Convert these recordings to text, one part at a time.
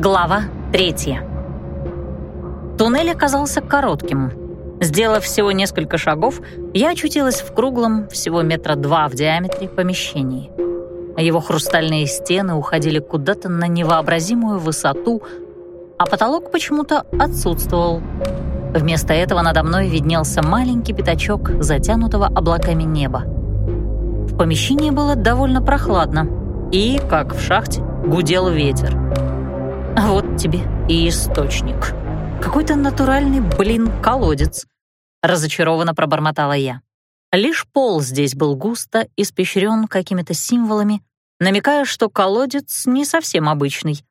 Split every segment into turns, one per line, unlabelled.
Глава третья. Туннель оказался коротким. Сделав всего несколько шагов, я очутилась в круглом, всего метра два в диаметре, помещении. Его хрустальные стены уходили куда-то на невообразимую высоту, а потолок почему-то отсутствовал. Вместо этого надо мной виднелся маленький пятачок затянутого облаками неба. В помещении было довольно прохладно, и, как в шахте, гудел ветер. Вот тебе и источник. Какой-то натуральный, блин, колодец. Разочарованно пробормотала я. Лишь пол здесь был густо испещрен какими-то символами, намекая, что колодец не совсем обычный.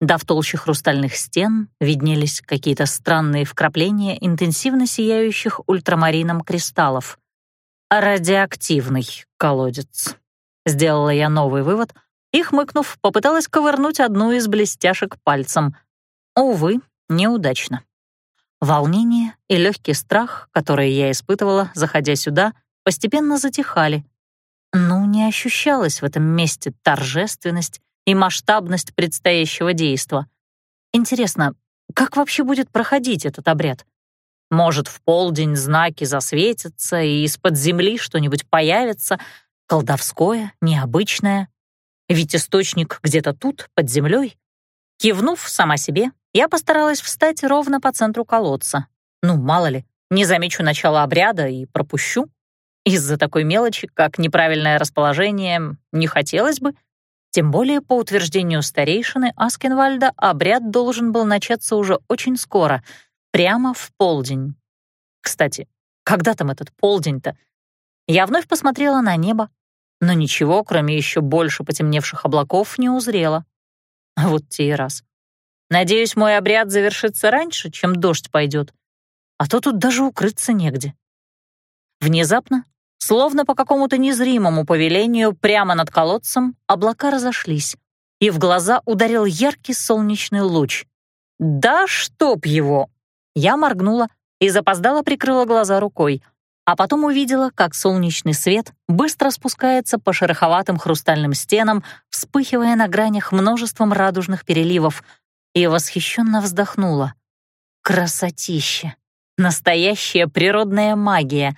Да в толще хрустальных стен виднелись какие-то странные вкрапления интенсивно сияющих ультрамарином кристаллов. Радиоактивный колодец. Сделала я новый вывод и, хмыкнув, попыталась ковырнуть одну из блестяшек пальцем. Увы, неудачно. Волнение и легкий страх, которые я испытывала, заходя сюда, постепенно затихали. Ну, не ощущалась в этом месте торжественность и масштабность предстоящего действа. Интересно, как вообще будет проходить этот обряд? Может, в полдень знаки засветятся, и из-под земли что-нибудь появится, колдовское, необычное. Ведь источник где-то тут, под землей. Кивнув сама себе, я постаралась встать ровно по центру колодца. Ну, мало ли, не замечу начало обряда и пропущу. Из-за такой мелочи, как неправильное расположение, не хотелось бы. Тем более, по утверждению старейшины Аскенвальда, обряд должен был начаться уже очень скоро, прямо в полдень. Кстати, когда там этот полдень-то? Я вновь посмотрела на небо, но ничего, кроме еще больше потемневших облаков, не узрела. Вот те и раз. Надеюсь, мой обряд завершится раньше, чем дождь пойдет, а то тут даже укрыться негде. Внезапно, словно по какому-то незримому повелению, прямо над колодцем облака разошлись, и в глаза ударил яркий солнечный луч. «Да чтоб его!» Я моргнула и запоздала прикрыла глаза рукой — а потом увидела, как солнечный свет быстро спускается по шероховатым хрустальным стенам, вспыхивая на гранях множеством радужных переливов, и восхищенно вздохнула. Красотища! Настоящая природная магия!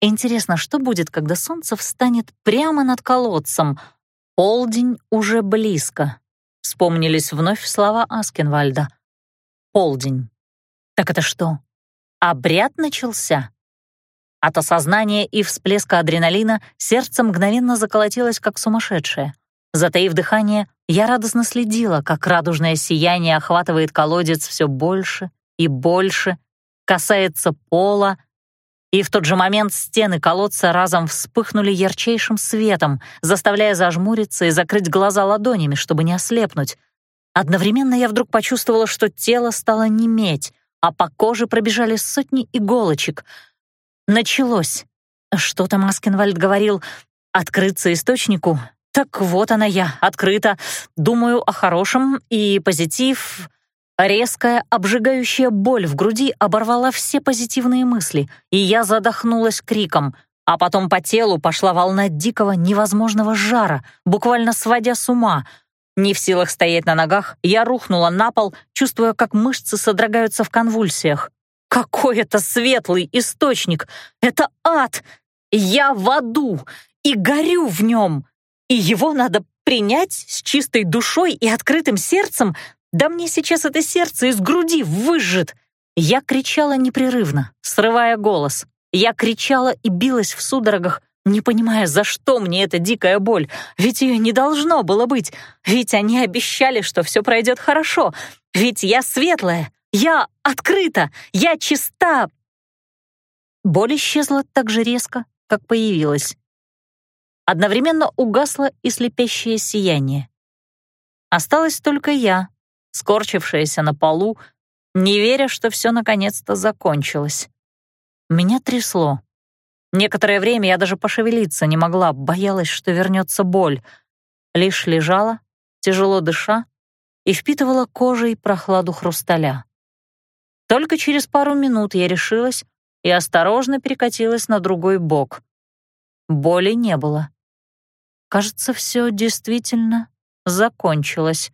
Интересно, что будет, когда солнце встанет прямо над колодцем? Полдень уже близко. Вспомнились вновь слова Аскенвальда. Полдень. Так это что, обряд начался? От осознания и всплеска адреналина сердце мгновенно заколотилось, как сумасшедшее. Затаив дыхание, я радостно следила, как радужное сияние охватывает колодец все больше и больше, касается пола, и в тот же момент стены колодца разом вспыхнули ярчайшим светом, заставляя зажмуриться и закрыть глаза ладонями, чтобы не ослепнуть. Одновременно я вдруг почувствовала, что тело стало неметь, а по коже пробежали сотни иголочек — Началось. Что там Аскенвальд говорил? Открыться источнику? Так вот она я, открыта. Думаю о хорошем и позитив. Резкая, обжигающая боль в груди оборвала все позитивные мысли, и я задохнулась криком, а потом по телу пошла волна дикого, невозможного жара, буквально сводя с ума. Не в силах стоять на ногах, я рухнула на пол, чувствуя, как мышцы содрогаются в конвульсиях. Какой это светлый источник! Это ад! Я в аду и горю в нем! И его надо принять с чистой душой и открытым сердцем? Да мне сейчас это сердце из груди выжжет! Я кричала непрерывно, срывая голос. Я кричала и билась в судорогах, не понимая, за что мне эта дикая боль. Ведь ее не должно было быть. Ведь они обещали, что все пройдет хорошо. Ведь я светлая, я открыта! Я чиста!» Боль исчезла так же резко, как появилась. Одновременно угасло и слепящее сияние. Осталась только я, скорчившаяся на полу, не веря, что все наконец-то закончилось. Меня трясло. Некоторое время я даже пошевелиться не могла, боялась, что вернется боль. Лишь лежала, тяжело дыша, и впитывала кожей прохладу хрусталя. Только через пару минут я решилась и осторожно перекатилась на другой бок. Боли не было. Кажется, все действительно закончилось.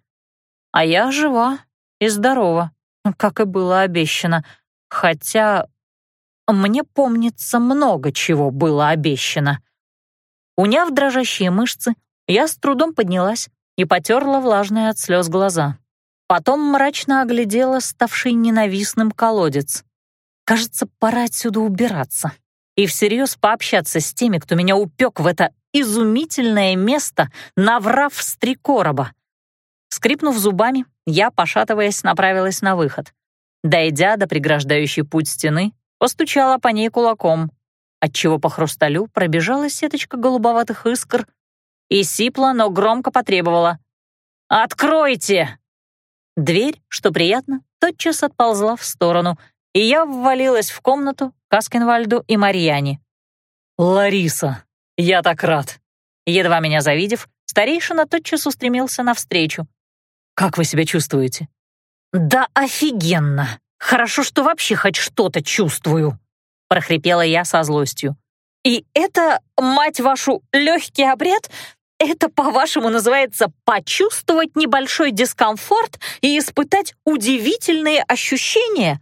А я жива и здорова, как и было обещано. Хотя мне помнится много чего было обещано. Уняв дрожащие мышцы, я с трудом поднялась и потерла влажные от слез глаза. Потом мрачно оглядела ставший ненавистным колодец. Кажется, пора отсюда убираться и всерьез пообщаться с теми, кто меня упек в это изумительное место, наврав с три короба. Скрипнув зубами, я, пошатываясь, направилась на выход. Дойдя до преграждающей путь стены, постучала по ней кулаком, отчего по хрусталю пробежала сеточка голубоватых искр и сипла, но громко потребовала. «Откройте!» Дверь, что приятно, тотчас отползла в сторону, и я ввалилась в комнату к Аскинвальду и Марьяне. «Лариса, я так рад!» Едва меня завидев, старейшина тотчас устремился навстречу. «Как вы себя чувствуете?» «Да офигенно! Хорошо, что вообще хоть что-то чувствую!» прохрипела я со злостью. «И это, мать вашу, легкий обряд? Это, по-вашему, называется почувствовать небольшой дискомфорт и испытать удивительные ощущения?»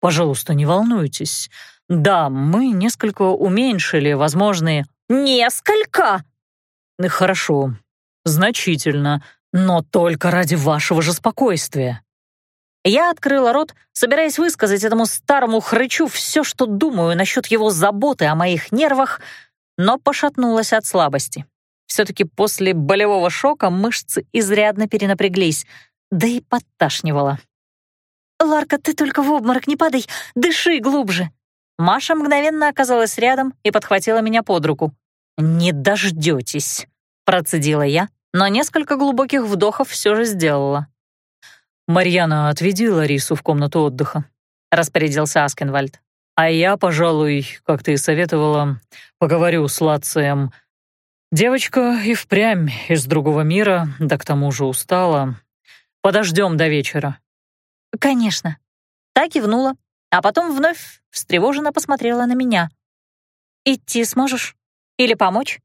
«Пожалуйста, не волнуйтесь. Да, мы несколько уменьшили возможные...» «Несколько?» «Хорошо, значительно, но только ради вашего же спокойствия». Я открыла рот, собираясь высказать этому старому хрычу все, что думаю насчет его заботы о моих нервах, но пошатнулась от слабости. Все-таки после болевого шока мышцы изрядно перенапряглись, да и подташнивало. «Ларка, ты только в обморок не падай, дыши глубже!» Маша мгновенно оказалась рядом и подхватила меня под руку. «Не дождетесь», — процедила я, но несколько глубоких вдохов все же сделала. «Марьяна, отведи Ларису в комнату отдыха», — распорядился Аскенвальд. «А я, пожалуй, как ты и советовала, поговорю с Лацием. Девочка и впрямь из другого мира, да к тому же устала. Подождем до вечера». «Конечно». Так кивнула, а потом вновь встревоженно посмотрела на меня. «Идти сможешь? Или помочь?»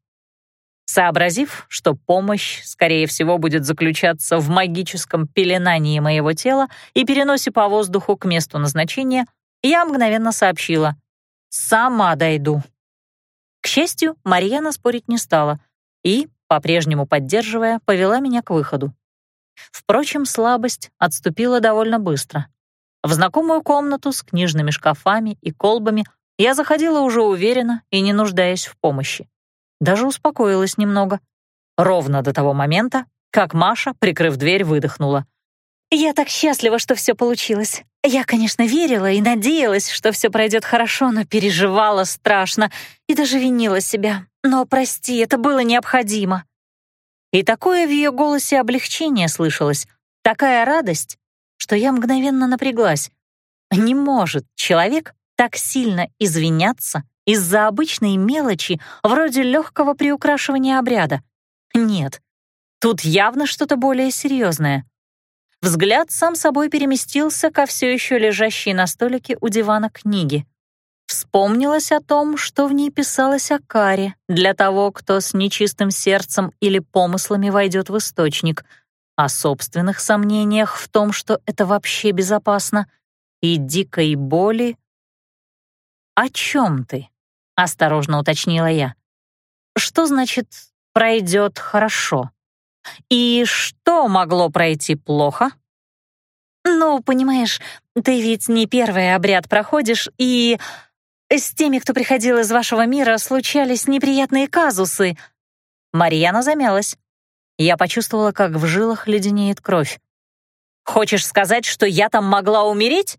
Сообразив, что помощь, скорее всего, будет заключаться в магическом пеленании моего тела и переносе по воздуху к месту назначения, я мгновенно сообщила «Сама дойду». К счастью, Марьяна спорить не стала и, по-прежнему поддерживая, повела меня к выходу. Впрочем, слабость отступила довольно быстро. В знакомую комнату с книжными шкафами и колбами я заходила уже уверенно и не нуждаясь в помощи. Даже успокоилась немного. Ровно до того момента, как Маша, прикрыв дверь, выдохнула. «Я так счастлива, что все получилось. Я, конечно, верила и надеялась, что все пройдет хорошо, но переживала страшно и даже винила себя. Но, прости, это было необходимо». И такое в ее голосе облегчение слышалось, такая радость, что я мгновенно напряглась. Не может человек так сильно извиняться из-за обычной мелочи, вроде легкого приукрашивания обряда. Нет, тут явно что-то более серьезное. Взгляд сам собой переместился ко все еще лежащей на столике у дивана книги. Вспомнилось о том, что в ней писалось о каре для того, кто с нечистым сердцем или помыслами войдет в источник, о собственных сомнениях в том, что это вообще безопасно, и дикой боли. «О чем ты?» — осторожно уточнила я. «Что значит «пройдет хорошо»? И что могло пройти плохо?» «Ну, понимаешь, ты ведь не первый обряд проходишь, и с теми, кто приходил из вашего мира, случались неприятные казусы». Марьяна замялась. Я почувствовала, как в жилах леденеет кровь. «Хочешь сказать, что я там могла умереть?»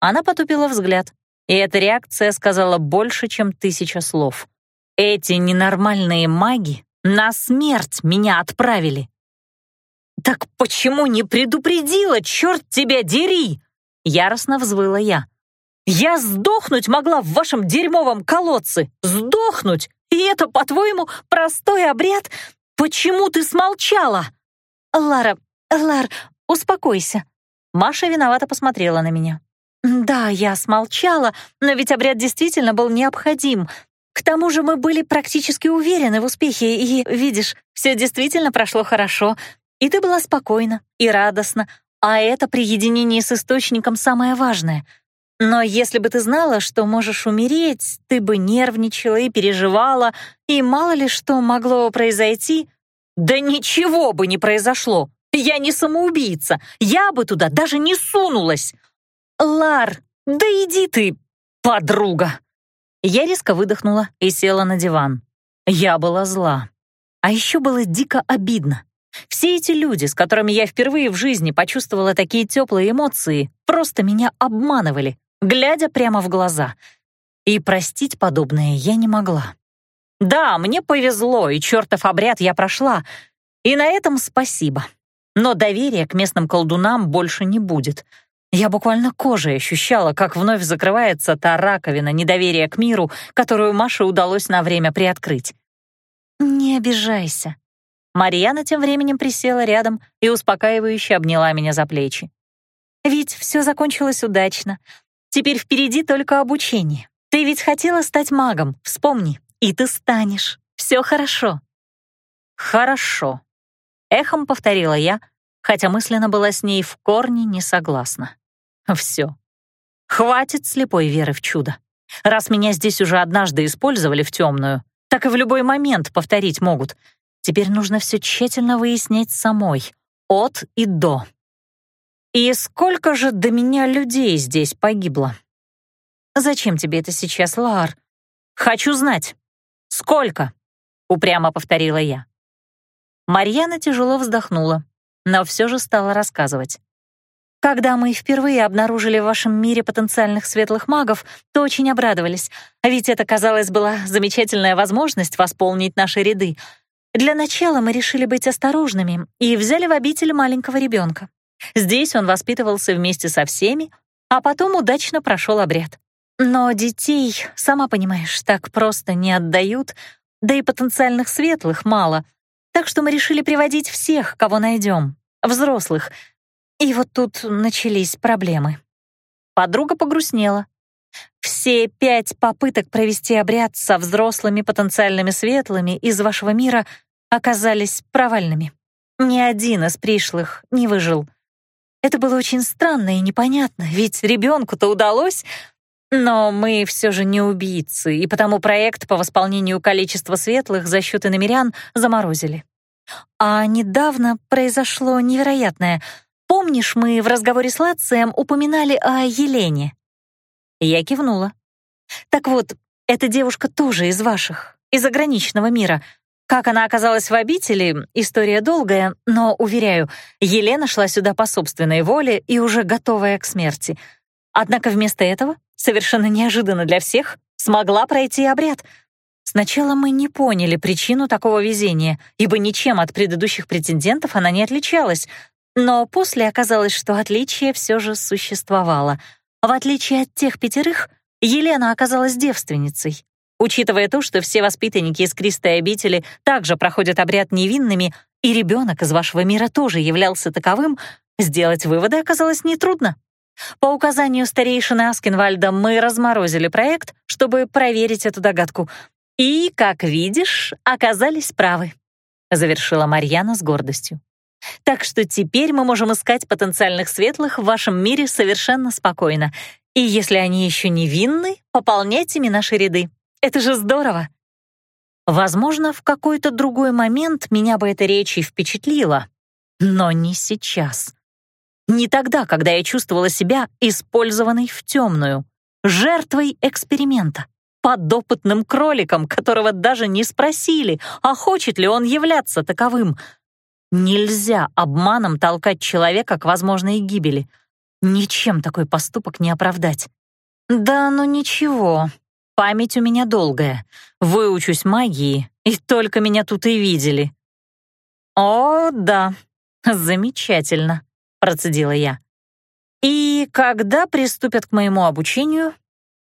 Она потупила взгляд. И эта реакция сказала больше, чем тысяча слов. Эти ненормальные маги на смерть меня отправили. «Так почему не предупредила, черт тебя дери?» Яростно взвыла я. «Я сдохнуть могла в вашем дерьмовом колодце! Сдохнуть! И это, по-твоему, простой обряд? Почему ты смолчала?» «Лара, Лар, успокойся». Маша виновато посмотрела на меня. «Да, я смолчала, но ведь обряд действительно был необходим. К тому же мы были практически уверены в успехе, и, видишь, все действительно прошло хорошо. И ты была спокойна и радостна, а это при единении с источником самое важное. Но если бы ты знала, что можешь умереть, ты бы нервничала и переживала, и мало ли что могло произойти. Да ничего бы не произошло. Я не самоубийца. Я бы туда даже не сунулась. Лар, да иди ты, подруга. Я резко выдохнула и села на диван. Я была зла. А еще было дико обидно. Все эти люди, с которыми я впервые в жизни почувствовала такие теплые эмоции, просто меня обманывали, глядя прямо в глаза. И простить подобное я не могла. Да, мне повезло, и чертов обряд я прошла, и на этом спасибо. Но доверия к местным колдунам больше не будет. Я буквально кожей ощущала, как вновь закрывается та раковина недоверия к миру, которую Маше удалось на время приоткрыть. «Не обижайся», Марьяна тем временем присела рядом и успокаивающе обняла меня за плечи. «Ведь все закончилось удачно. Теперь впереди только обучение. Ты ведь хотела стать магом, вспомни, и ты станешь. Все хорошо». «Хорошо», — эхом повторила я, хотя мысленно была с ней в корне не согласна. «Все. Хватит слепой веры в чудо. Раз меня здесь уже однажды использовали в темную, так и в любой момент повторить могут — Теперь нужно все тщательно выяснять самой, от и до. И сколько же до меня людей здесь погибло? Зачем тебе это сейчас, Лар? Хочу знать. Сколько? Упрямо повторила я. Марьяна тяжело вздохнула, но все же стала рассказывать. Когда мы впервые обнаружили в вашем мире потенциальных светлых магов, то очень обрадовались, ведь это, казалось, была замечательная возможность восполнить наши ряды — для начала мы решили быть осторожными и взяли в обитель маленького ребенка. Здесь он воспитывался вместе со всеми, а потом удачно прошел обряд. Но детей, сама понимаешь, так просто не отдают, да и потенциальных светлых мало. Так что мы решили приводить всех, кого найдем, взрослых. И вот тут начались проблемы. Подруга погрустнела. Все пять попыток провести обряд со взрослыми потенциальными светлыми из вашего мира оказались провальными. Ни один из пришлых не выжил. Это было очень странно и непонятно, ведь ребенку-то удалось, но мы все же не убийцы, и потому проект по восполнению количества светлых за счет иномерян заморозили. А недавно произошло невероятное. Помнишь, мы в разговоре с Лацием упоминали о Елене? Я кивнула. Так вот, эта девушка тоже из ваших, из ограниченного мира. Как она оказалась в обители, история долгая, но, уверяю, Елена шла сюда по собственной воле и уже готовая к смерти. Однако вместо этого, совершенно неожиданно для всех, смогла пройти обряд. Сначала мы не поняли причину такого везения, ибо ничем от предыдущих претендентов она не отличалась, но после оказалось, что отличие все же существовало — в отличие от тех пятерых, Елена оказалась девственницей. Учитывая то, что все воспитанники искристой обители также проходят обряд невинными, и ребенок из вашего мира тоже являлся таковым, сделать выводы оказалось нетрудно. По указанию старейшины Аскинвальда мы разморозили проект, чтобы проверить эту догадку. И, как видишь, оказались правы, — завершила Марьяна с гордостью. Так что теперь мы можем искать потенциальных светлых в вашем мире совершенно спокойно. И если они еще невинны, пополнять ими наши ряды. Это же здорово. Возможно, в какой-то другой момент меня бы эта речь и впечатлила, но не сейчас. Не тогда, когда я чувствовала себя использованной в темную, жертвой эксперимента, подопытным кроликом, которого даже не спросили, а хочет ли он являться таковым — Нельзя обманом толкать человека к возможной гибели. Ничем такой поступок не оправдать. Да, ну ничего. Память у меня долгая. Выучусь магии, и только меня тут и видели. О, да, замечательно, процедила я. И когда приступят к моему обучению?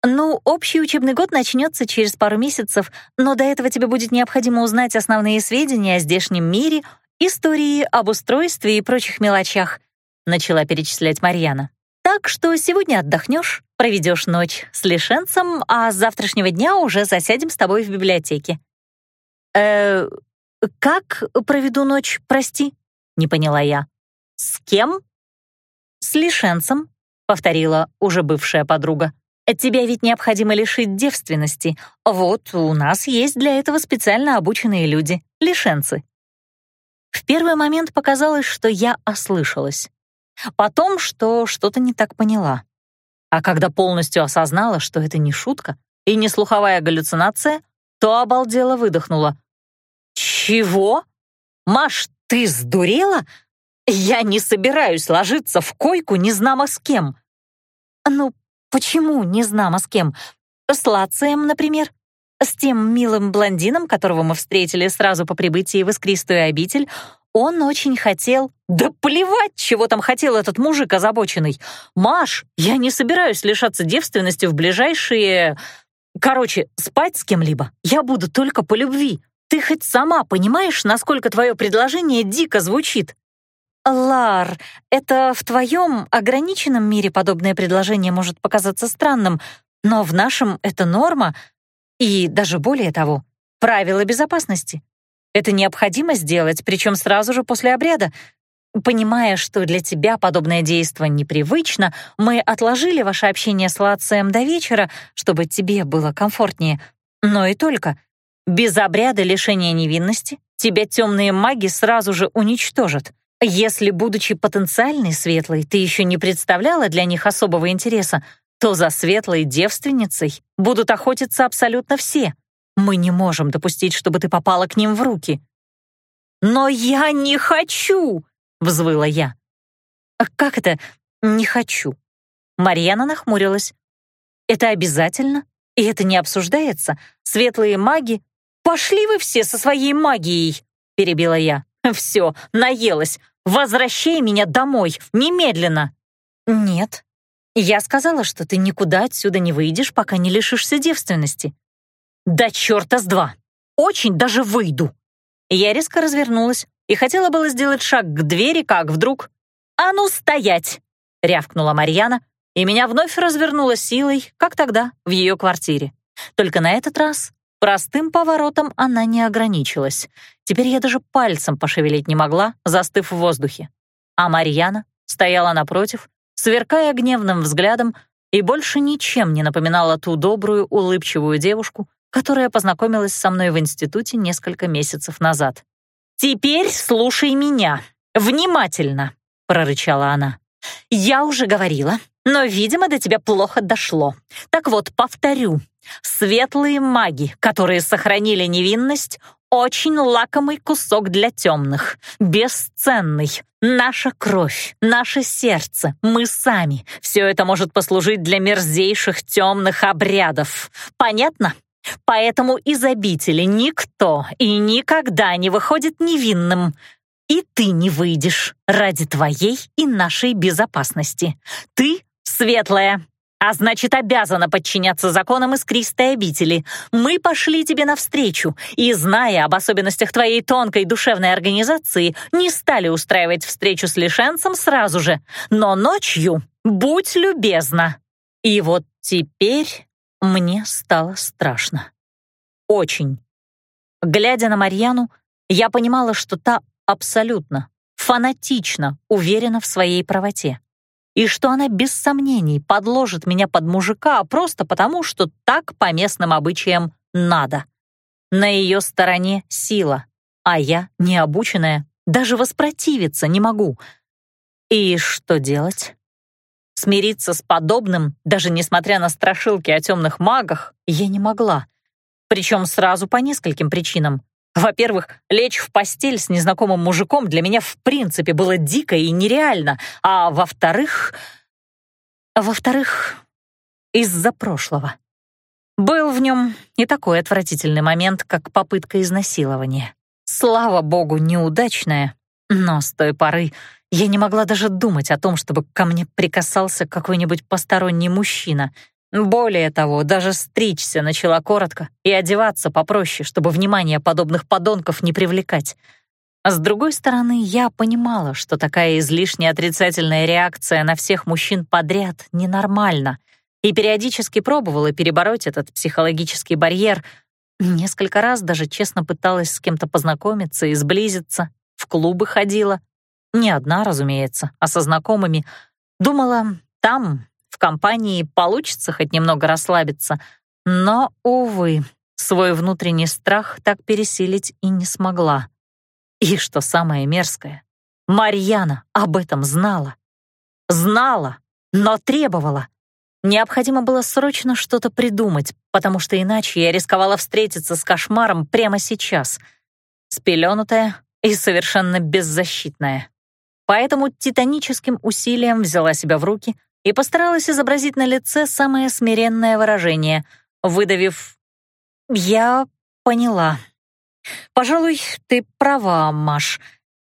Ну, общий учебный год начнется через пару месяцев, но до этого тебе будет необходимо узнать основные сведения о здешнем мире — истории об устройстве и прочих мелочах», — начала перечислять Марьяна. «Так что сегодня отдохнешь, проведешь ночь с лишенцем, а с завтрашнего дня уже засядем с тобой в библиотеке». «Э, как проведу ночь, прости?» — не поняла я. «С кем?» «С лишенцем», — повторила уже бывшая подруга. «Тебя ведь необходимо лишить девственности. Вот у нас есть для этого специально обученные люди, лишенцы». В первый момент показалось, что я ослышалась. Потом, что что-то не так поняла. А когда полностью осознала, что это не шутка и не слуховая галлюцинация, то обалдела выдохнула. «Чего? Маш, ты сдурела? Я не собираюсь ложиться в койку незнамо с кем». «Ну, почему незнамо с кем? С Лацием, например? С тем милым блондином, которого мы встретили сразу по прибытии в Искристую обитель, он очень хотел... Да плевать, чего там хотел этот мужик озабоченный. Маш, я не собираюсь лишаться девственности в ближайшие... Короче, спать с кем-либо я буду только по любви. Ты хоть сама понимаешь, насколько твое предложение дико звучит? Лар, это в твоем ограниченном мире подобное предложение может показаться странным, но в нашем это норма и даже более того, правила безопасности. Это необходимо сделать, причем сразу же после обряда. Понимая, что для тебя подобное действо непривычно, мы отложили ваше общение с Лацием до вечера, чтобы тебе было комфортнее. Но и только. Без обряда лишения невинности тебя темные маги сразу же уничтожат. Если, будучи потенциальной светлой, ты еще не представляла для них особого интереса, то за светлой девственницей будут охотиться абсолютно все. Мы не можем допустить, чтобы ты попала к ним в руки». «Но я не хочу!» — взвыла я. «А «Как это «не хочу»?» Марьяна нахмурилась. «Это обязательно? И это не обсуждается? Светлые маги? Пошли вы все со своей магией!» — перебила я. «Все, наелась. Возвращай меня домой, немедленно!» «Нет. Я сказала, что ты никуда отсюда не выйдешь, пока не лишишься девственности. «Да черта с два! Очень даже выйду!» Я резко развернулась и хотела было сделать шаг к двери, как вдруг... «А ну, стоять!» — рявкнула Марьяна, и меня вновь развернула силой, как тогда, в ее квартире. Только на этот раз простым поворотом она не ограничилась. Теперь я даже пальцем пошевелить не могла, застыв в воздухе. А Марьяна стояла напротив, сверкая гневным взглядом, и больше ничем не напоминала ту добрую, улыбчивую девушку, которая познакомилась со мной в институте несколько месяцев назад. «Теперь слушай меня. Внимательно», — прорычала она. «Я уже говорила, но, видимо, до тебя плохо дошло. Так вот, повторю. Светлые маги, которые сохранили невинность, очень лакомый кусок для темных, бесценный. Наша кровь, наше сердце, мы сами. Все это может послужить для мерзейших темных обрядов. Понятно? Поэтому из обители никто и никогда не выходит невинным. И ты не выйдешь ради твоей и нашей безопасности. Ты светлая, а значит, обязана подчиняться законам искристой обители. Мы пошли тебе навстречу, и, зная об особенностях твоей тонкой душевной организации, не стали устраивать встречу с лишенцем сразу же, но ночью будь любезна. И вот теперь мне стало страшно. Очень. Глядя на Марьяну, я понимала, что та абсолютно, фанатично уверена в своей правоте. И что она без сомнений подложит меня под мужика просто потому, что так по местным обычаям надо. На ее стороне сила, а я, необученная, даже воспротивиться не могу. И что делать? Смириться с подобным, даже несмотря на страшилки о темных магах, я не могла. Причем сразу по нескольким причинам. Во-первых, лечь в постель с незнакомым мужиком для меня в принципе было дико и нереально. А во-вторых... Во-вторых, из-за прошлого. Был в нем и такой отвратительный момент, как попытка изнасилования. Слава богу, неудачная, но с той поры я не могла даже думать о том, чтобы ко мне прикасался какой-нибудь посторонний мужчина. Более того, даже стричься начала коротко и одеваться попроще, чтобы внимание подобных подонков не привлекать. А с другой стороны, я понимала, что такая излишне отрицательная реакция на всех мужчин подряд ненормальна, и периодически пробовала перебороть этот психологический барьер. Несколько раз даже честно пыталась с кем-то познакомиться и сблизиться, в клубы ходила — Не одна, разумеется, а со знакомыми. Думала, там, компании, получится хоть немного расслабиться. Но, увы, свой внутренний страх так пересилить и не смогла. И что самое мерзкое, Марьяна об этом знала. Знала, но требовала. Необходимо было срочно что-то придумать, потому что иначе я рисковала встретиться с кошмаром прямо сейчас. Спеленутая и совершенно беззащитная. Поэтому титаническим усилием взяла себя в руки и постаралась изобразить на лице самое смиренное выражение, выдавив «Я поняла. Пожалуй, ты права, Маш.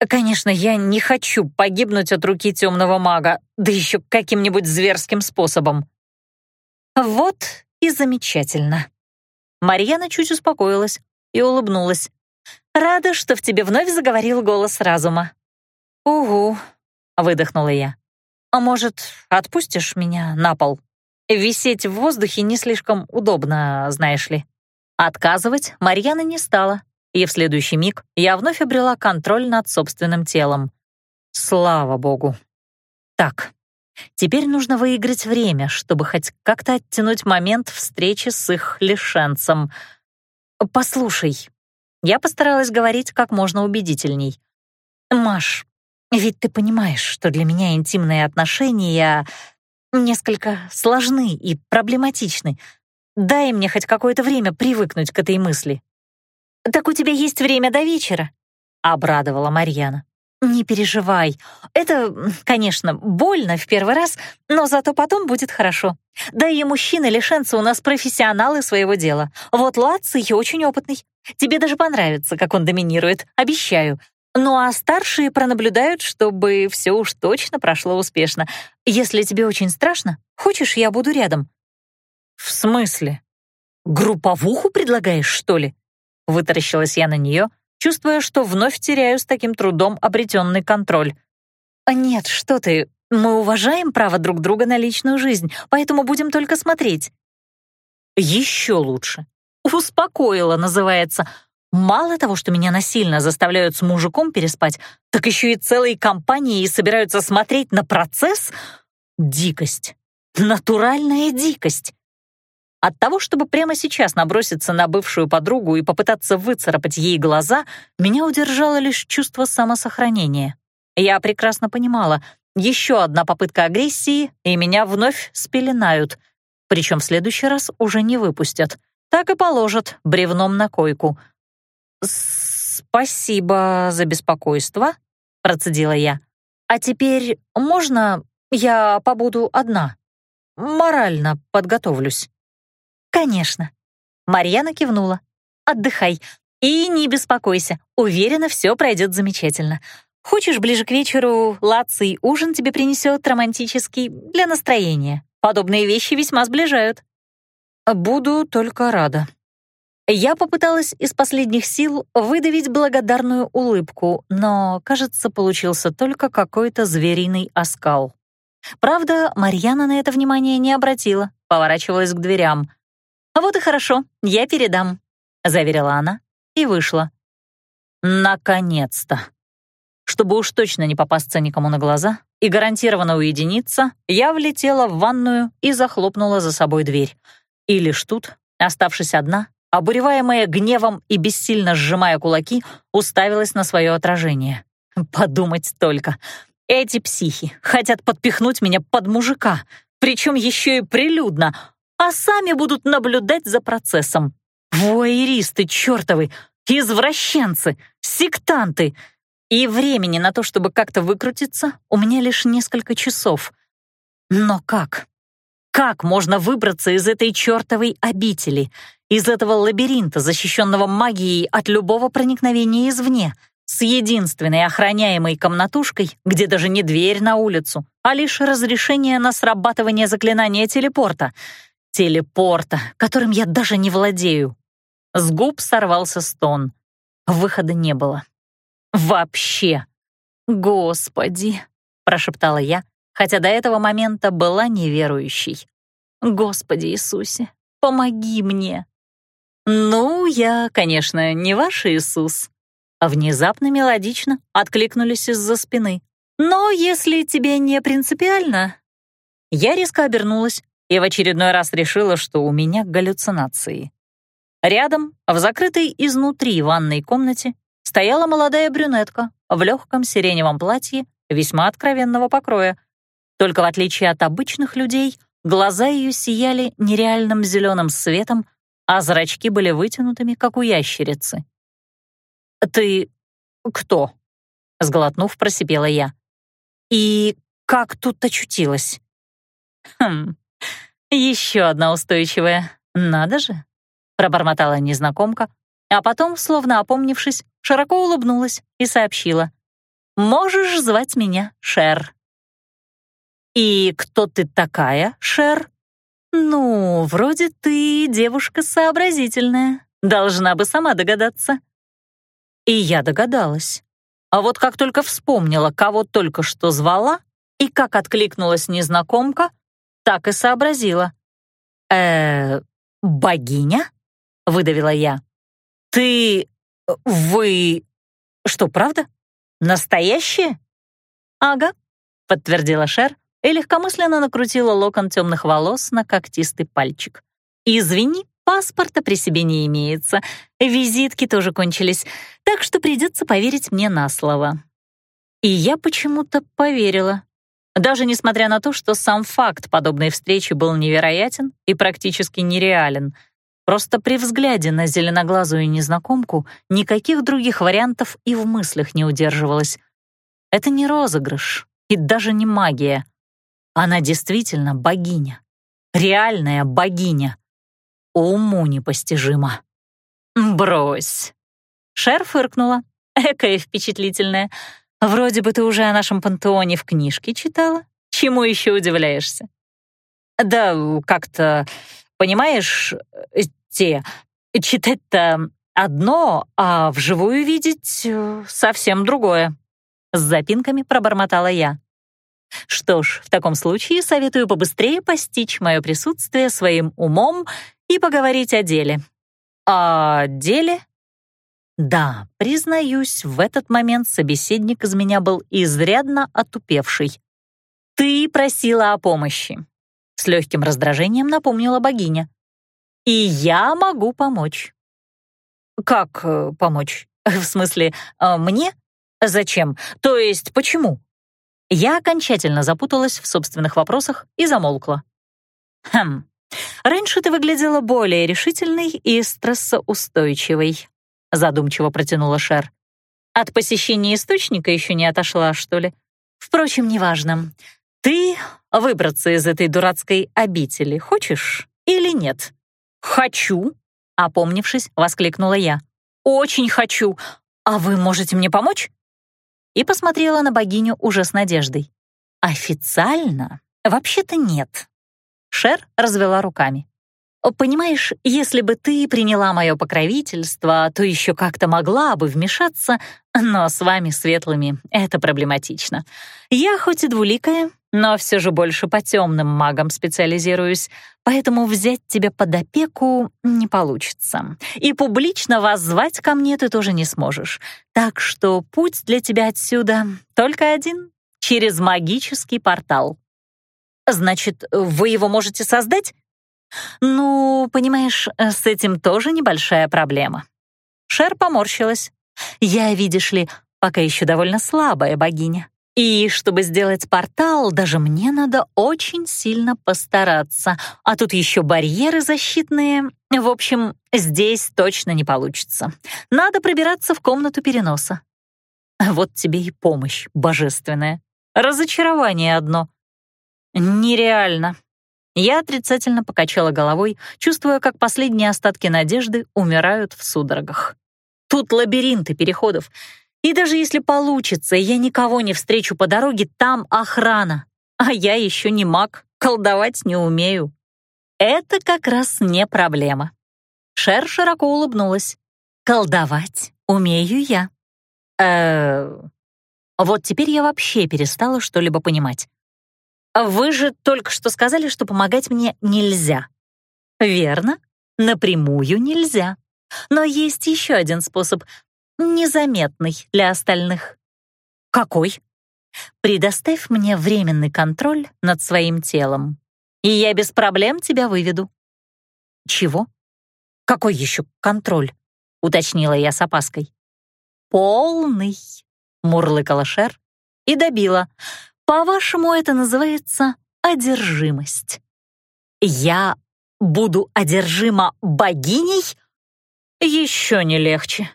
Конечно, я не хочу погибнуть от руки темного мага, да еще каким-нибудь зверским способом». «Вот и замечательно». Марьяна чуть успокоилась и улыбнулась. «Рада, что в тебе вновь заговорил голос разума». «Угу», — выдохнула я. «А может, отпустишь меня на пол? Висеть в воздухе не слишком удобно, знаешь ли». Отказывать Марьяна не стала, и в следующий миг я вновь обрела контроль над собственным телом. Слава богу. Так, теперь нужно выиграть время, чтобы хоть как-то оттянуть момент встречи с их лишенцем. «Послушай», я постаралась говорить как можно убедительней. «Маш, ведь ты понимаешь, что для меня интимные отношения несколько сложны и проблематичны. Дай мне хоть какое-то время привыкнуть к этой мысли». «Так у тебя есть время до вечера», — обрадовала Марьяна. «Не переживай. Это, конечно, больно в первый раз, но зато потом будет хорошо. Да и мужчины-лишенцы у нас профессионалы своего дела. Вот Лаций очень опытный. Тебе даже понравится, как он доминирует, обещаю. Ну а старшие пронаблюдают, чтобы все уж точно прошло успешно. Если тебе очень страшно, хочешь, я буду рядом?» «В смысле? Групповуху предлагаешь, что ли?» Вытаращилась я на нее, чувствуя, что вновь теряю с таким трудом обретенный контроль. «А «Нет, что ты, мы уважаем право друг друга на личную жизнь, поэтому будем только смотреть». «Еще лучше. Успокоила, называется. Мало того, что меня насильно заставляют с мужиком переспать, так еще и целые компании собираются смотреть на процесс. Дикость. Натуральная дикость. От того, чтобы прямо сейчас наброситься на бывшую подругу и попытаться выцарапать ей глаза, меня удержало лишь чувство самосохранения. Я прекрасно понимала, еще одна попытка агрессии, и меня вновь спеленают. Причем в следующий раз уже не выпустят. Так и положат бревном на койку — «Спасибо за беспокойство», — процедила я. «А теперь можно я побуду одна? Морально подготовлюсь». «Конечно». Марьяна кивнула. «Отдыхай и не беспокойся. Уверена, все пройдет замечательно. Хочешь, ближе к вечеру лаций ужин тебе принесет романтический для настроения. Подобные вещи весьма сближают». «Буду только рада», я попыталась из последних сил выдавить благодарную улыбку, но, кажется, получился только какой-то звериный оскал. Правда, Марьяна на это внимание не обратила, поворачивалась к дверям. «А вот и хорошо, я передам», — заверила она и вышла. Наконец-то! Чтобы уж точно не попасться никому на глаза и гарантированно уединиться, я влетела в ванную и захлопнула за собой дверь. И лишь тут, оставшись одна, обуреваемая гневом и бессильно сжимая кулаки, уставилась на свое отражение. Подумать только. Эти психи хотят подпихнуть меня под мужика, причем еще и прилюдно, а сами будут наблюдать за процессом. Вуайеристы чертовы, извращенцы, сектанты. И времени на то, чтобы как-то выкрутиться, у меня лишь несколько часов. Но как? Как можно выбраться из этой чертовой обители? Из этого лабиринта, защищенного магией от любого проникновения извне, с единственной охраняемой комнатушкой, где даже не дверь на улицу, а лишь разрешение на срабатывание заклинания телепорта. Телепорта, которым я даже не владею. С губ сорвался стон. Выхода не было. Вообще. «Господи!» — прошептала я, хотя до этого момента была неверующей. «Господи Иисусе, помоги мне!» «Ну, я, конечно, не ваш Иисус», — внезапно мелодично откликнулись из-за спины. «Но если тебе не принципиально...» Я резко обернулась и в очередной раз решила, что у меня галлюцинации. Рядом, в закрытой изнутри ванной комнате, стояла молодая брюнетка в легком сиреневом платье весьма откровенного покроя. Только в отличие от обычных людей, глаза ее сияли нереальным зеленым светом, а зрачки были вытянутыми, как у ящерицы. «Ты кто?» — сглотнув, просипела я. «И как тут очутилась?» «Хм, еще одна устойчивая. Надо же!» — пробормотала незнакомка, а потом, словно опомнившись, широко улыбнулась и сообщила. «Можешь звать меня Шер». «И кто ты такая, Шер?» «Ну, вроде ты девушка сообразительная, должна бы сама догадаться». И я догадалась. А вот как только вспомнила, кого только что звала, и как откликнулась незнакомка, так и сообразила. «Э, богиня?» — выдавила я. «Ты... вы... что, правда? Настоящие?» «Ага», — подтвердила Шер и легкомысленно накрутила локон темных волос на когтистый пальчик. «Извини, паспорта при себе не имеется, визитки тоже кончились, так что придется поверить мне на слово». И я почему-то поверила. Даже несмотря на то, что сам факт подобной встречи был невероятен и практически нереален — Просто при взгляде на зеленоглазую незнакомку никаких других вариантов и в мыслях не удерживалось. Это не розыгрыш и даже не магия. Она действительно богиня. Реальная богиня. Уму непостижимо. «Брось!» Шер фыркнула. Экая впечатлительная. Вроде бы ты уже о нашем пантеоне в книжке читала. Чему еще удивляешься? Да, как-то Понимаешь, те, читать-то одно, а вживую видеть э, совсем другое. С запинками пробормотала я. Что ж, в таком случае советую побыстрее постичь мое присутствие своим умом и поговорить о деле. О деле? Да, признаюсь, в этот момент собеседник из меня был изрядно отупевший. Ты просила о помощи. С легким раздражением напомнила богиня. «И я могу помочь». «Как э, помочь? В смысле, э, мне? Зачем? То есть почему?» Я окончательно запуталась в собственных вопросах и замолкла. «Хм, раньше ты выглядела более решительной и стрессоустойчивой», задумчиво протянула Шер. «От посещения источника еще не отошла, что ли? Впрочем, неважно. Ты выбраться из этой дурацкой обители хочешь или нет?» «Хочу», — опомнившись, воскликнула я. «Очень хочу. А вы можете мне помочь?» И посмотрела на богиню уже с надеждой. «Официально? Вообще-то нет». Шер развела руками. «Понимаешь, если бы ты приняла мое покровительство, то еще как-то могла бы вмешаться, но с вами, светлыми, это проблематично. Я хоть и двуликая, но все же больше по темным магам специализируюсь, поэтому взять тебя под опеку не получится. И публично вас звать ко мне ты тоже не сможешь. Так что путь для тебя отсюда только один — через магический портал». «Значит, вы его можете создать?» «Ну, понимаешь, с этим тоже небольшая проблема». Шер поморщилась. «Я, видишь ли, пока еще довольно слабая богиня. И чтобы сделать портал, даже мне надо очень сильно постараться. А тут еще барьеры защитные. В общем, здесь точно не получится. Надо пробираться в комнату переноса. Вот тебе и помощь божественная. Разочарование одно. Нереально. Я отрицательно покачала головой, чувствуя, как последние остатки надежды умирают в судорогах. Тут лабиринты переходов. И даже если получится, я никого не встречу по дороге, там охрана. А я еще не маг, колдовать не умею. Это как раз не проблема. Шер широко улыбнулась. Колдовать умею я. Э, вот теперь я вообще перестала что-либо понимать. Вы же только что сказали, что помогать мне нельзя. Верно, напрямую нельзя. Но есть еще один способ. Незаметный для остальных. Какой? Предоставь мне временный контроль над своим телом, и я без проблем тебя выведу. Чего? Какой еще контроль? Уточнила я с опаской. Полный, мурлыкала Шер и добила. По-вашему, это называется одержимость. Я буду одержима богиней? Еще не легче.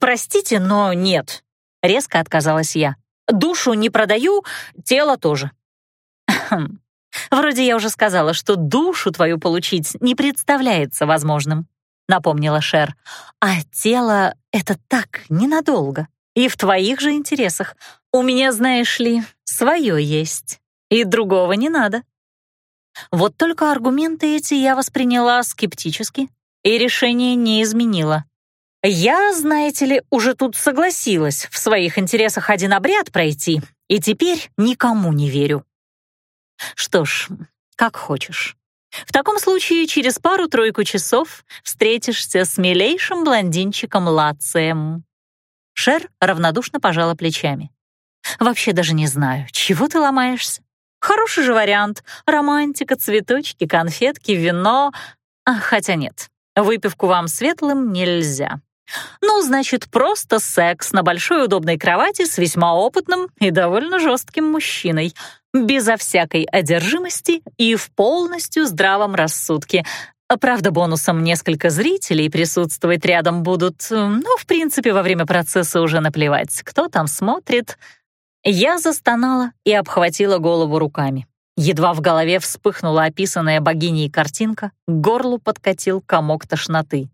Простите, но нет. Резко отказалась я. Душу не продаю, тело тоже. Хм. Вроде я уже сказала, что душу твою получить не представляется возможным, напомнила Шер. А тело — это так ненадолго. И в твоих же интересах. У меня, знаешь ли, свое есть. И другого не надо. Вот только аргументы эти я восприняла скептически и решение не изменила. Я, знаете ли, уже тут согласилась в своих интересах один обряд пройти, и теперь никому не верю. Что ж, как хочешь. В таком случае через пару-тройку часов встретишься с милейшим блондинчиком Лацием. Шер равнодушно пожала плечами. «Вообще даже не знаю, чего ты ломаешься? Хороший же вариант. Романтика, цветочки, конфетки, вино. А, хотя нет, выпивку вам светлым нельзя. Ну, значит, просто секс на большой удобной кровати с весьма опытным и довольно жестким мужчиной, безо всякой одержимости и в полностью здравом рассудке. Правда, бонусом несколько зрителей присутствовать рядом будут, но, в принципе, во время процесса уже наплевать, кто там смотрит. Я застонала и обхватила голову руками. Едва в голове вспыхнула описанная богиней картинка, к горлу подкатил комок тошноты.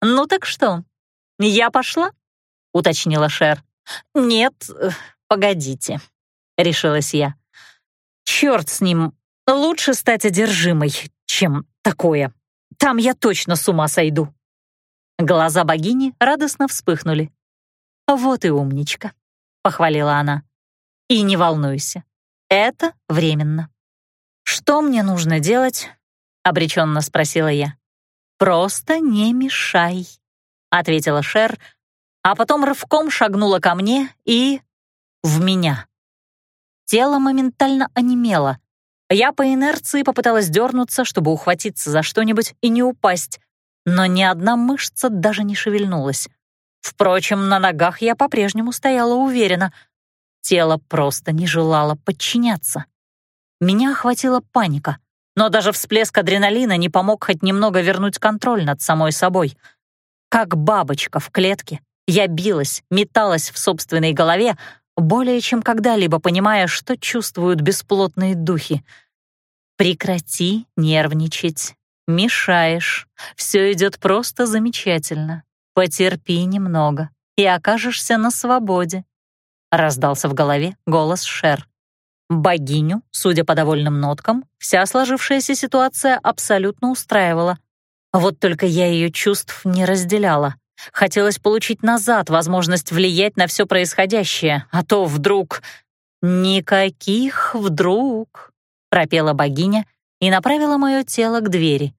«Ну так что, я пошла?» — уточнила Шер. «Нет, э, погодите», — решилась я. «Чёрт с ним, лучше стать одержимой, чем такое. Там я точно с ума сойду». Глаза богини радостно вспыхнули. «Вот и умничка», — похвалила она. «И не волнуйся, это временно». «Что мне нужно делать?» — обреченно спросила я. «Просто не мешай», — ответила Шер, а потом рывком шагнула ко мне и... в меня. Тело моментально онемело. Я по инерции попыталась дернуться, чтобы ухватиться за что-нибудь и не упасть, но ни одна мышца даже не шевельнулась. Впрочем, на ногах я по-прежнему стояла уверенно. Тело просто не желало подчиняться. Меня охватила паника — но даже всплеск адреналина не помог хоть немного вернуть контроль над самой собой. Как бабочка в клетке, я билась, металась в собственной голове, более чем когда-либо понимая, что чувствуют бесплотные духи. Прекрати нервничать. Мешаешь. Все идет просто замечательно. Потерпи немного, и окажешься на свободе. Раздался в голове голос Шер. Богиню, судя по довольным ноткам, вся сложившаяся ситуация абсолютно устраивала. Вот только я ее чувств не разделяла. Хотелось получить назад возможность влиять на все происходящее, а то вдруг... «Никаких вдруг», — пропела богиня и направила мое тело к двери.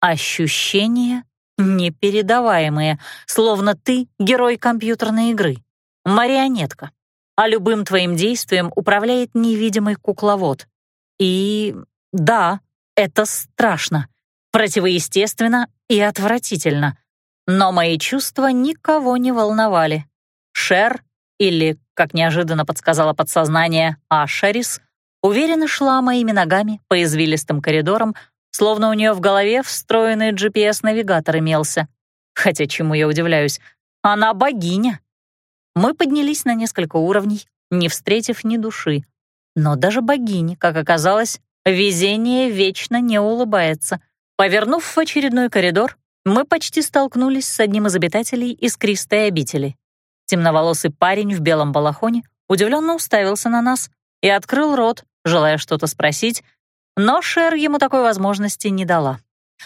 Ощущения непередаваемые, словно ты — герой компьютерной игры, марионетка а любым твоим действием управляет невидимый кукловод. И да, это страшно, противоестественно и отвратительно. Но мои чувства никого не волновали. Шер, или, как неожиданно подсказало подсознание, Ашерис, уверенно шла моими ногами по извилистым коридорам, словно у нее в голове встроенный GPS-навигатор имелся. Хотя чему я удивляюсь, она богиня. Мы поднялись на несколько уровней, не встретив ни души. Но даже богине, как оказалось, везение вечно не улыбается. Повернув в очередной коридор, мы почти столкнулись с одним из обитателей искристой обители. Темноволосый парень в белом балахоне удивленно уставился на нас и открыл рот, желая что-то спросить, но Шер ему такой возможности не дала.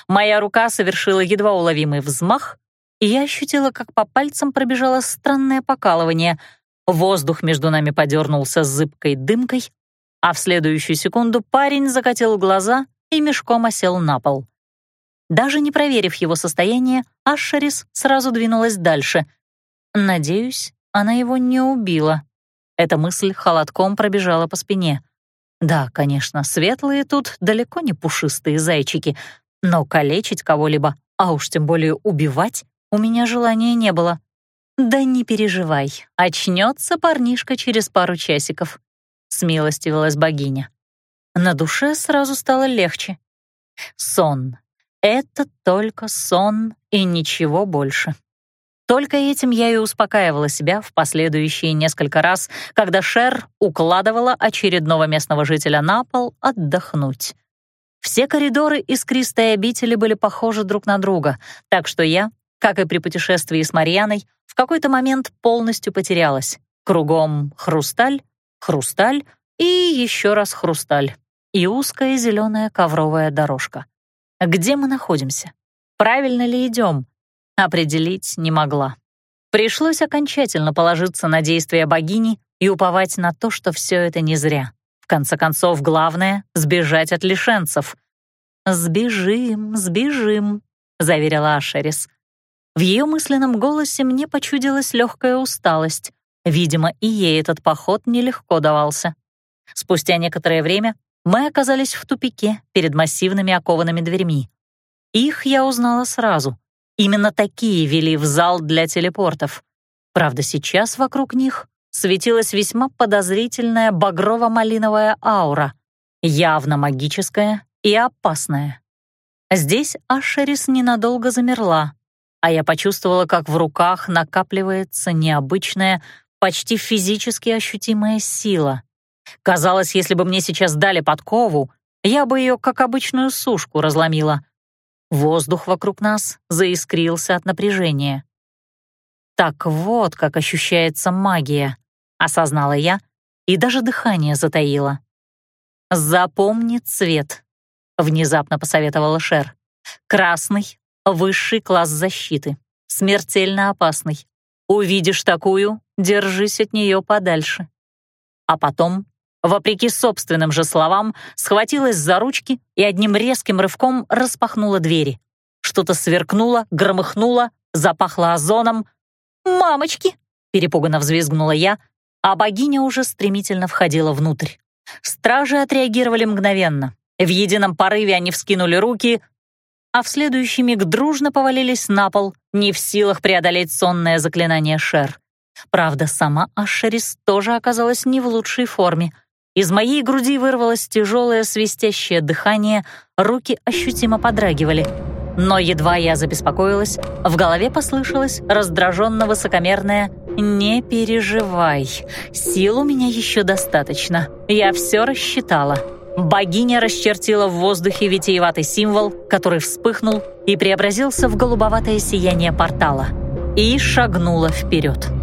Моя рука совершила едва уловимый взмах, и я ощутила, как по пальцам пробежало странное покалывание. Воздух между нами подернулся зыбкой дымкой, а в следующую секунду парень закатил глаза и мешком осел на пол. Даже не проверив его состояние, Ашерис сразу двинулась дальше. Надеюсь, она его не убила. Эта мысль холодком пробежала по спине. Да, конечно, светлые тут далеко не пушистые зайчики, но калечить кого-либо, а уж тем более убивать, у меня желания не было. «Да не переживай, очнется парнишка через пару часиков», — смилостивилась богиня. На душе сразу стало легче. Сон. Это только сон и ничего больше. Только этим я и успокаивала себя в последующие несколько раз, когда Шер укладывала очередного местного жителя на пол отдохнуть. Все коридоры искристой обители были похожи друг на друга, так что я, как и при путешествии с Марьяной, в какой-то момент полностью потерялась. Кругом хрусталь, хрусталь и еще раз хрусталь и узкая зеленая ковровая дорожка. Где мы находимся? Правильно ли идем? определить не могла. Пришлось окончательно положиться на действия богини и уповать на то, что все это не зря. В конце концов, главное — сбежать от лишенцев. «Сбежим, сбежим», — заверила Ашерис. В ее мысленном голосе мне почудилась легкая усталость. Видимо, и ей этот поход нелегко давался. Спустя некоторое время мы оказались в тупике перед массивными окованными дверьми. Их я узнала сразу — Именно такие вели в зал для телепортов. Правда, сейчас вокруг них светилась весьма подозрительная багрово-малиновая аура, явно магическая и опасная. Здесь Ашерис ненадолго замерла, а я почувствовала, как в руках накапливается необычная, почти физически ощутимая сила. Казалось, если бы мне сейчас дали подкову, я бы ее, как обычную сушку, разломила — Воздух вокруг нас заискрился от напряжения. «Так вот, как ощущается магия», — осознала я и даже дыхание затаила. «Запомни цвет», — внезапно посоветовала Шер. «Красный — высший класс защиты, смертельно опасный. Увидишь такую, держись от нее подальше». А потом вопреки собственным же словам, схватилась за ручки и одним резким рывком распахнула двери. Что-то сверкнуло, громыхнуло, запахло озоном. «Мамочки!» — перепуганно взвизгнула я, а богиня уже стремительно входила внутрь. Стражи отреагировали мгновенно. В едином порыве они вскинули руки, а в следующий миг дружно повалились на пол, не в силах преодолеть сонное заклинание Шер. Правда, сама Ашерис тоже оказалась не в лучшей форме — из моей груди вырвалось тяжелое свистящее дыхание, руки ощутимо подрагивали. Но едва я забеспокоилась, в голове послышалось раздраженно-высокомерное «Не переживай, сил у меня еще достаточно, я все рассчитала». Богиня расчертила в воздухе витиеватый символ, который вспыхнул и преобразился в голубоватое сияние портала, и шагнула вперед.